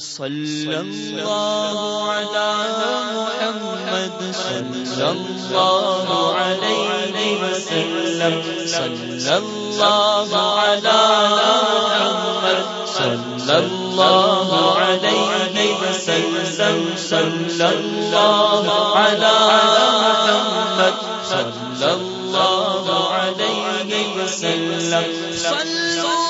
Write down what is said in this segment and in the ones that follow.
صلى الله على محمد. صلى الله عليه وسلم. صلى الله على محمد. وسلم. صلى الله على محمد. وسلم.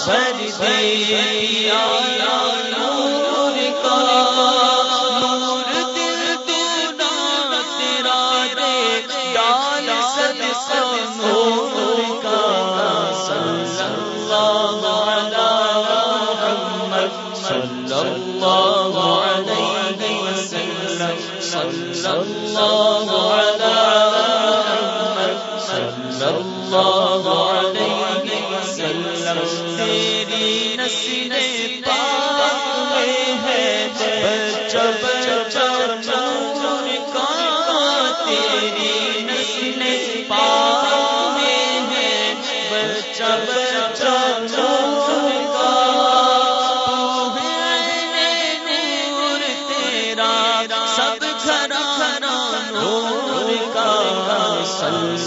صلوا صلى الله على محمد صلى الله عليه وسلم صلى الله على محمد الله عليه وسلم میں گدا تو بادشاہ سر دے یا یا نور کا میں گدا تو بادشاہ سر دے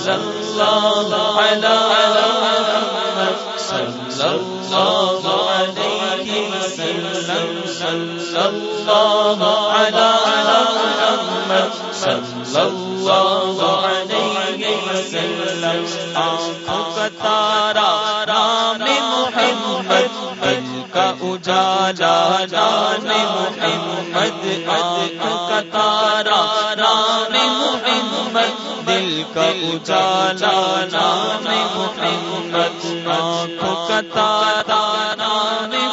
الله على محمد وسلم، صلى الله على محمد، صلى الله عليه وسلم. آنکھوں کا تارا رام محمد دل کا اجالا جان محمد. آنکھوں کا تارا رام محمد، دل کا اجالا نام محمد. آنکھوں کا تارا نام محمد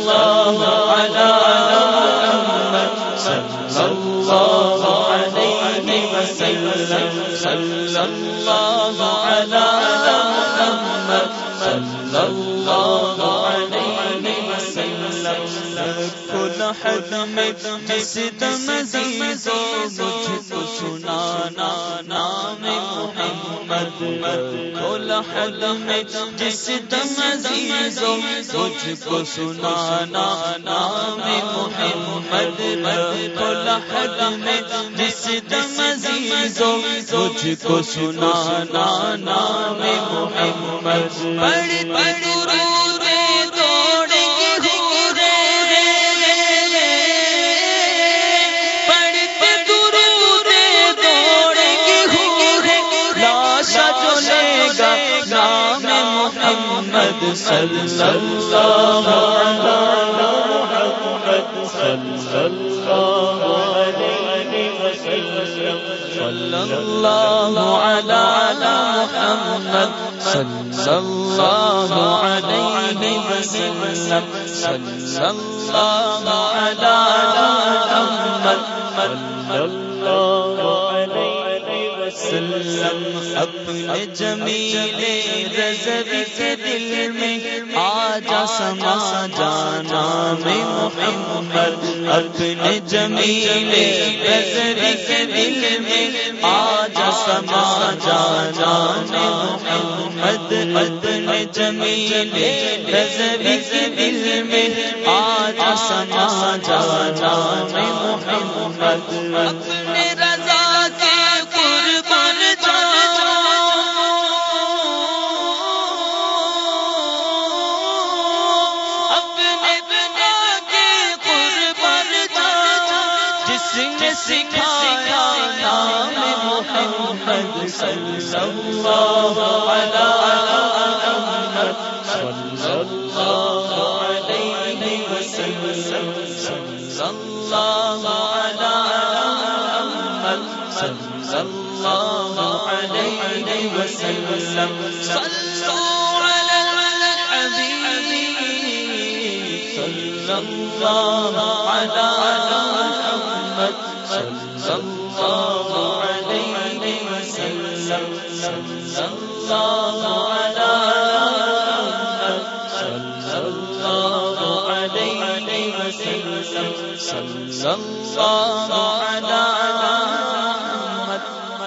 سلام سلام جس دم عزیزو مجھ کو سنانا، نام محمد کھول حد میں جس دم عزیزو مجھ کو سنانا، نام محمد کھول حد میں جس دم عزیزو مجھ کو سنانا، نام محمد بڑی بڑی محمد صلی اللہ محمد صلی اللہ علیہ وسلم صلی اللہ علی محمد صلی اللہ علیہ وسلم صلی اللہ علی اپنے جمیل رضوی کے دل میں آجا سما جانا میں محمد اپنے جمیل رضوی کے دل میں آجا سما جانا میں محمد اپنے جمیل رضوی کے دل میں آجا سما جانا میں محمد اپنے سکھایا صلى الله على محمد صلى الله عليه وسلم. صلى الله على وسلم صلوا على الحبيب صلى الله على وسلم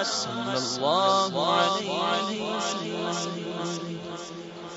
صلى الله على عليه